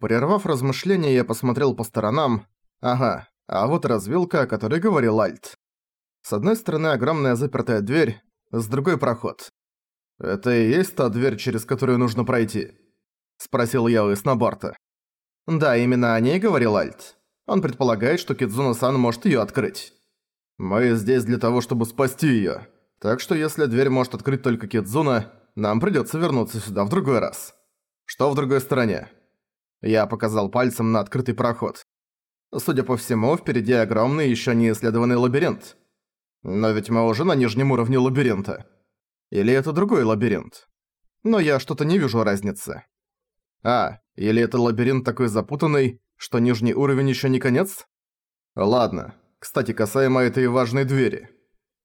Прервав размышления, я посмотрел по сторонам. Ага, а вот развилка, о которой говорил Альт. С одной стороны огромная запертая дверь, с другой проход. «Это и есть та дверь, через которую нужно пройти?» Спросил я у Эснобарта. «Да, именно о ней говорил Альт. Он предполагает, что Кидзуна-сан может её открыть. Мы здесь для того, чтобы спасти её. Так что если дверь может открыть только Кидзуна, нам придётся вернуться сюда в другой раз. Что в другой стороне?» Я показал пальцем на открытый проход. Судя по всему, впереди огромный ещё не исследованный лабиринт. Но ведь мы уже на нижнем уровне лабиринта. Или это другой лабиринт? Но я что-то не вижу разницы. А, или это лабиринт такой запутанный, что нижний уровень ещё не конец? Ладно. Кстати, касаемо этой важной двери.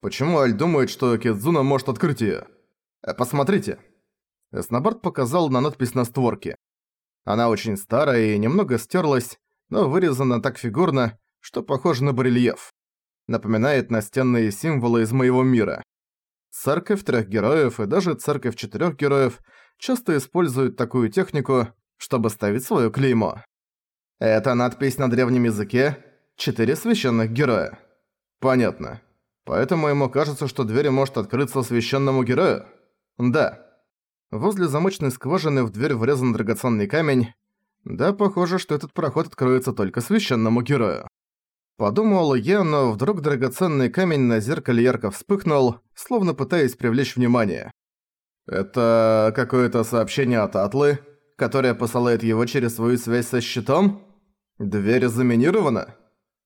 Почему Аль думает, что Кидзуна может открыть её? Э, посмотрите. Эснобард показал на надпись на створке. Она очень старая и немного стерлась, но вырезана так фигурно, что похоже на барельеф. Напоминает настенные символы из моего мира. Церковь трех героев и даже церковь четырех героев часто используют такую технику, чтобы ставить свое клеймо. Эта надпись на древнем языке «Четыре священных героя». Понятно. Поэтому ему кажется, что дверь может открыться священному герою? Да. Возле замочной скважины в дверь врезан драгоценный камень. Да, похоже, что этот проход откроется только священному герою. Подумал я, но вдруг драгоценный камень на зеркале ярко вспыхнул, словно пытаясь привлечь внимание. «Это какое-то сообщение от Атлы, которое посылает его через свою связь со щитом? Дверь заминирована?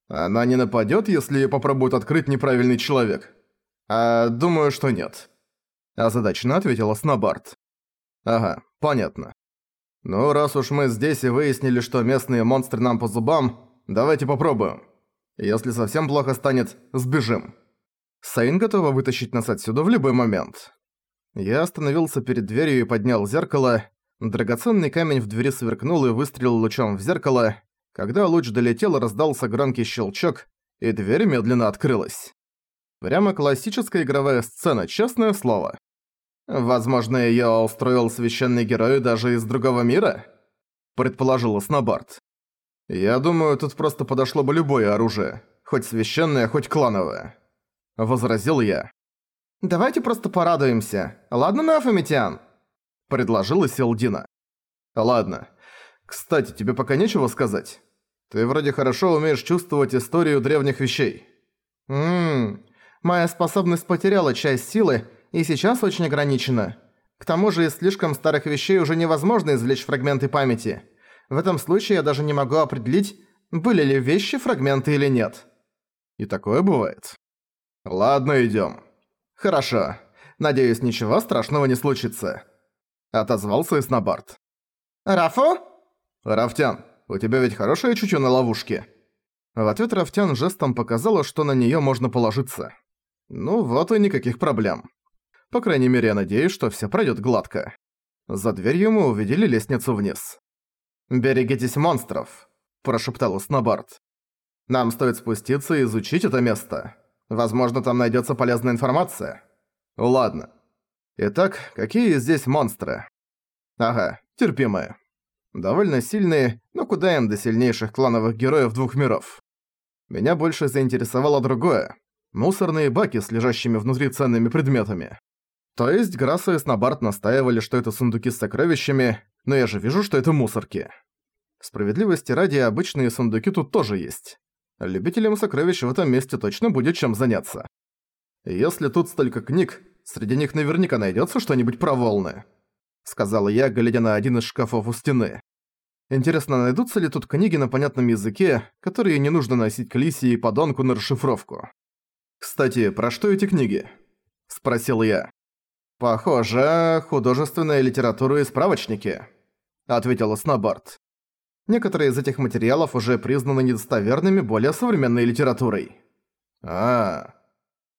Она не нападёт, если попробует открыть неправильный человек? А думаю, что нет». Озадаченно ответила Снобард. «Ага, понятно. Ну, раз уж мы здесь и выяснили, что местные монстры нам по зубам, давайте попробуем». Если совсем плохо станет, сбежим. Сейн готова вытащить нас отсюда в любой момент. Я остановился перед дверью и поднял зеркало. Драгоценный камень в двери сверкнул и выстрелил лучом в зеркало. Когда луч долетел, раздался громкий щелчок, и дверь медленно открылась. Прямо классическая игровая сцена, честное слово. Возможно, её устроил священный герой даже из другого мира? Предположил Снобард. «Я думаю, тут просто подошло бы любое оружие, хоть священное, хоть клановое», — возразил я. «Давайте просто порадуемся, ладно, Нафамитян?» — предложила Селдина. «Ладно. Кстати, тебе пока нечего сказать? Ты вроде хорошо умеешь чувствовать историю древних вещей». «Ммм, моя способность потеряла часть силы и сейчас очень ограничена. К тому же из слишком старых вещей уже невозможно извлечь фрагменты памяти». В этом случае я даже не могу определить, были ли вещи фрагменты или нет. И такое бывает. Ладно, идём. Хорошо. Надеюсь, ничего страшного не случится. Отозвался Иснобард. Рафу? Рафтян, у тебя ведь хорошее чутье на ловушке. В ответ Рафтян жестом показала, что на неё можно положиться. Ну вот и никаких проблем. По крайней мере, я надеюсь, что всё пройдёт гладко. За дверью мы увидели лестницу вниз. «Берегитесь монстров», – прошептал Снобард. «Нам стоит спуститься и изучить это место. Возможно, там найдется полезная информация». «Ладно. Итак, какие здесь монстры?» «Ага, терпимые. Довольно сильные, но куда им до сильнейших клановых героев двух миров. Меня больше заинтересовало другое. Мусорные баки с лежащими внутри ценными предметами. То есть Грасса и Снобард настаивали, что это сундуки с сокровищами, но я же вижу, что это мусорки. Справедливости ради, обычные сундуки тут тоже есть. Любителям сокровищ в этом месте точно будет чем заняться. Если тут столько книг, среди них наверняка найдется что-нибудь про волны. Сказала я, глядя на один из шкафов у стены. Интересно, найдутся ли тут книги на понятном языке, которые не нужно носить к Лисе и подонку на расшифровку? «Кстати, про что эти книги?» – спросил я. «Похоже, художественная литература и справочники», — ответила Снобард. Некоторые из этих материалов уже признаны недостоверными более современной литературой. А,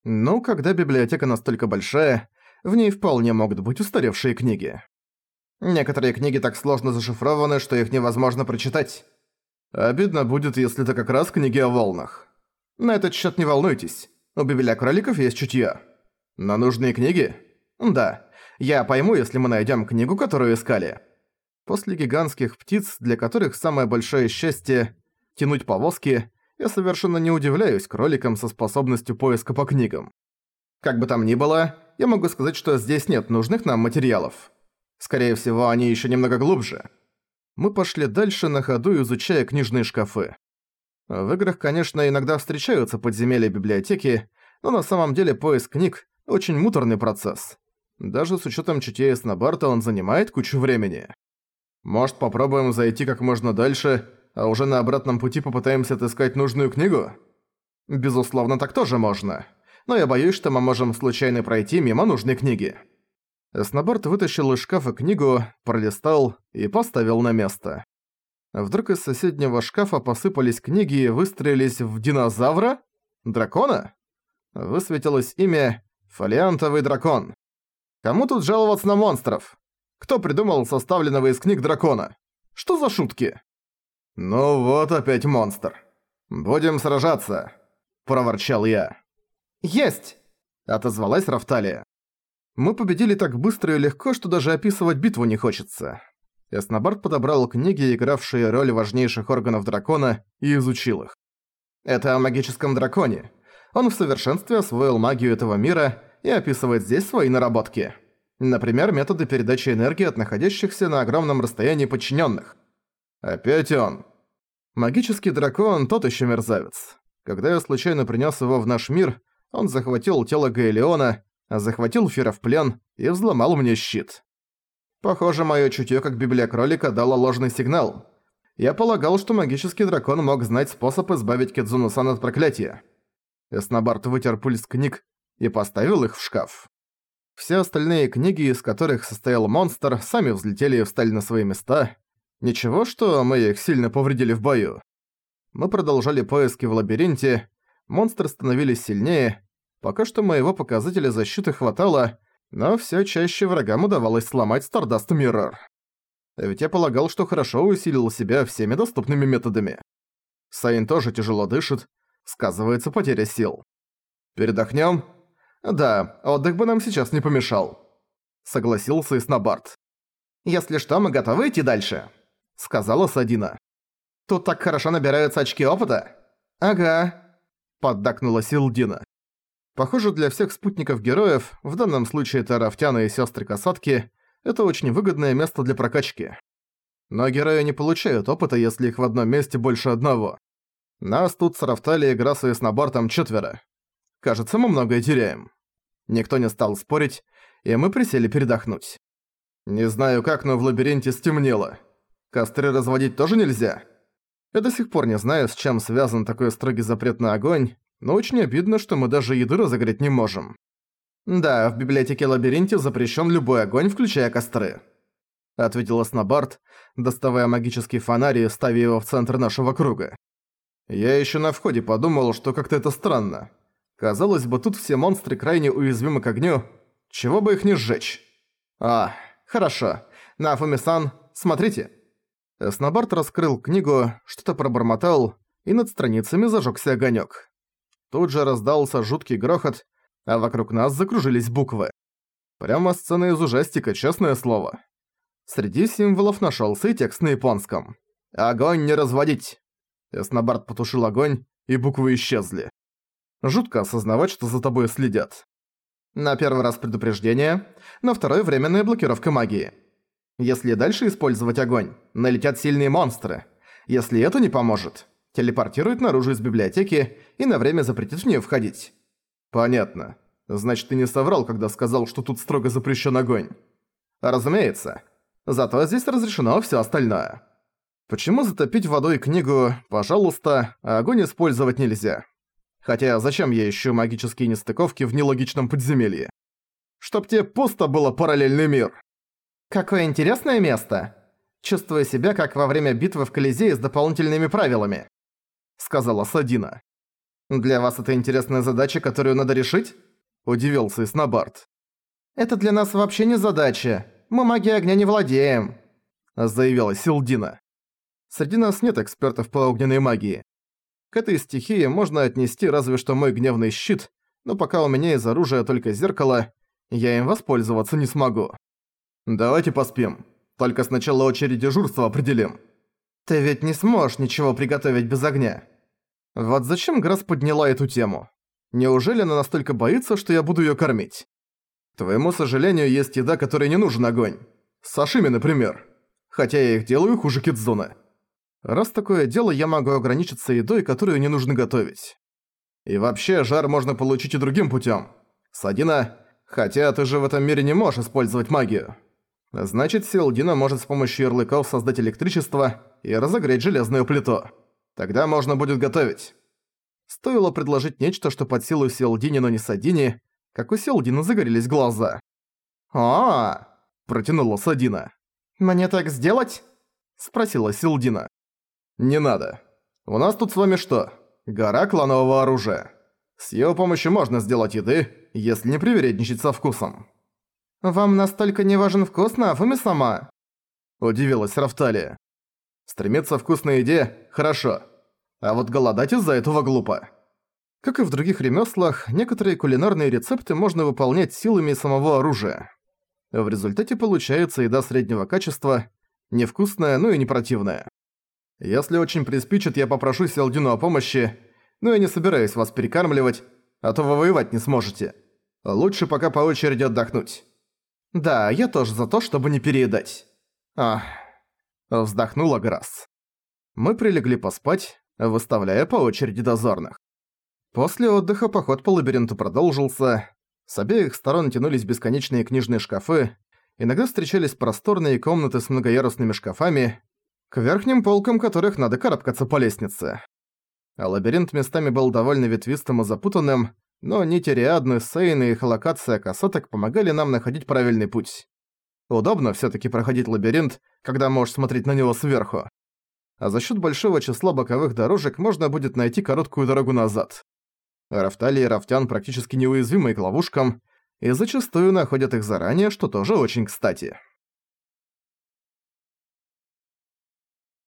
Ну, когда библиотека настолько большая, в ней вполне могут быть устаревшие книги. Некоторые книги так сложно зашифрованы, что их невозможно прочитать. Обидно будет, если это как раз книги о волнах. На этот счет не волнуйтесь. У библиокроликов есть чутье. На нужные книги? Да, я пойму, если мы найдем книгу, которую искали. После гигантских птиц, для которых самое большое счастье – тянуть повозки, я совершенно не удивляюсь кроликам со способностью поиска по книгам. Как бы там ни было, я могу сказать, что здесь нет нужных нам материалов. Скорее всего, они еще немного глубже. Мы пошли дальше, на ходу изучая книжные шкафы. В играх, конечно, иногда встречаются подземелья библиотеки, но на самом деле поиск книг – очень муторный процесс. Даже с учетом чутья Снобарта он занимает кучу времени. Может, попробуем зайти как можно дальше, а уже на обратном пути попытаемся отыскать нужную книгу? Безусловно, так тоже можно. Но я боюсь, что мы можем случайно пройти мимо нужной книги. Эснобарт вытащил из шкафа книгу, пролистал и поставил на место. Вдруг из соседнего шкафа посыпались книги и выстроились в динозавра? Дракона? Высветилось имя «Фолиантовый дракон». Кому тут жаловаться на монстров? Кто придумал составленного из книг дракона? Что за шутки? Ну вот опять монстр. Будем сражаться, проворчал я. Есть! отозвалась Рафталия. Мы победили так быстро и легко, что даже описывать битву не хочется. Эснобард подобрал книги, игравшие роль важнейших органов дракона, и изучил их. Это о магическом драконе. Он в совершенстве освоил магию этого мира и описывает здесь свои наработки. Например, методы передачи энергии от находящихся на огромном расстоянии подчиненных. Опять он. Магический дракон тот еще мерзавец. Когда я случайно принес его в наш мир, он захватил тело Гаэлеона, захватил Фира в плен и взломал мне щит. Похоже, моё чутье как библия кролика дало ложный сигнал. Я полагал, что магический дракон мог знать способ избавить Кидзуну-сан от проклятия. Эснобарт вытер пульс книг и поставил их в шкаф. Все остальные книги, из которых состоял монстр, сами взлетели и встали на свои места. Ничего, что мы их сильно повредили в бою. Мы продолжали поиски в лабиринте, монстры становились сильнее, пока что моего показателя защиты хватало, но все чаще врагам удавалось сломать Stardust Mirror. Ведь я полагал, что хорошо усилил себя всеми доступными методами. Сайн тоже тяжело дышит, сказывается потеря сил. «Передохнём?» «Да, отдых бы нам сейчас не помешал», — согласился Иснобард. «Если что, мы готовы идти дальше», — сказала Садина. «Тут так хорошо набираются очки опыта». «Ага», — поддакнула Силдина. Похоже, для всех спутников героев, в данном случае это Рафтяна и сестры Касатки, это очень выгодное место для прокачки. Но герои не получают опыта, если их в одном месте больше одного. Нас тут с Рафтали и и Снобартом четверо. Кажется, мы многое теряем. Никто не стал спорить, и мы присели передохнуть. Не знаю как, но в лабиринте стемнело. Костры разводить тоже нельзя. Я до сих пор не знаю, с чем связан такой строгий запрет на огонь, но очень обидно, что мы даже еды разогреть не можем. Да, в библиотеке-лабиринте запрещен любой огонь, включая костры. Ответила Снобарт, доставая магический фонарь и ставя его в центр нашего круга. Я еще на входе подумал, что как-то это странно. Казалось бы, тут все монстры крайне уязвимы к огню. Чего бы их не сжечь? А, хорошо. Нафуми-сан, смотрите. Эснобарт раскрыл книгу, что-то пробормотал, и над страницами зажёгся огонёк. Тут же раздался жуткий грохот, а вокруг нас закружились буквы. Прямо сцена из ужастика, честное слово. Среди символов нашёлся и текст на японском. «Огонь не разводить!» Эснобарт потушил огонь, и буквы исчезли. Жутко осознавать, что за тобой следят. На первый раз предупреждение, на второй временная блокировка магии. Если дальше использовать огонь, налетят сильные монстры. Если это не поможет, телепортирует наружу из библиотеки и на время запретит в нее входить. Понятно. Значит, ты не соврал, когда сказал, что тут строго запрещен огонь. Разумеется. Зато здесь разрешено все остальное. Почему затопить водой книгу «пожалуйста», а огонь использовать нельзя? Хотя зачем я ищу магические нестыковки в нелогичном подземелье? Чтоб тебе пусто было параллельный мир. Какое интересное место. Чувствую себя как во время битвы в Колизее с дополнительными правилами. Сказала Садина. Для вас это интересная задача, которую надо решить? Удивился Иснобард. Это для нас вообще не задача. Мы магией огня не владеем. Заявила Силдина. Среди нас нет экспертов по огненной магии. К этой стихии можно отнести разве что мой гневный щит, но пока у меня из оружия только зеркало, я им воспользоваться не смогу. Давайте поспим. Только сначала очередь дежурства определим. Ты ведь не сможешь ничего приготовить без огня. Вот зачем Грасс подняла эту тему? Неужели она настолько боится, что я буду её кормить? К твоему сожалению, есть еда, которой не нужен огонь. Сашими, например. Хотя я их делаю хуже Кидзуна. Раз такое дело, я могу ограничиться едой, которую не нужно готовить. И вообще, жар можно получить и другим путём. Садина, хотя ты же в этом мире не можешь использовать магию. Значит, Силдина может с помощью ярлыков создать электричество и разогреть железную плиту. Тогда можно будет готовить. Стоило предложить нечто, что под силу Силдине, но не Садине, как у Силдина загорелись глаза. а, -а, -а протянула Садина. «Мне так сделать?» – спросила Силдина. «Не надо. У нас тут с вами что? Гора кланового оружия. С его помощью можно сделать еды, если не привередничать со вкусом». «Вам настолько не важен вкус Нафуми сама?» – удивилась Рафталия. «Стремиться вкусной еде – хорошо. А вот голодать из-за этого глупо». Как и в других ремеслах, некоторые кулинарные рецепты можно выполнять силами самого оружия. В результате получается еда среднего качества, невкусная, но и не противная. Если очень приспичит, я попрошу Селдину о помощи, но я не собираюсь вас перекармливать, а то вы воевать не сможете. Лучше пока по очереди отдохнуть. Да, я тоже за то, чтобы не переедать. Ах, вздохнула Грасс. Мы прилегли поспать, выставляя по очереди дозорных. После отдыха поход по лабиринту продолжился. С обеих сторон тянулись бесконечные книжные шкафы, иногда встречались просторные комнаты с многоярусными шкафами, к верхним полкам которых надо карабкаться по лестнице. А лабиринт местами был довольно ветвистым и запутанным, но нити Риадны, Сейны и холокация касаток помогали нам находить правильный путь. Удобно все таки проходить лабиринт, когда можешь смотреть на него сверху. А за счет большого числа боковых дорожек можно будет найти короткую дорогу назад. Рафтали и Рафтян практически неуязвимы к ловушкам, и зачастую находят их заранее, что тоже очень кстати.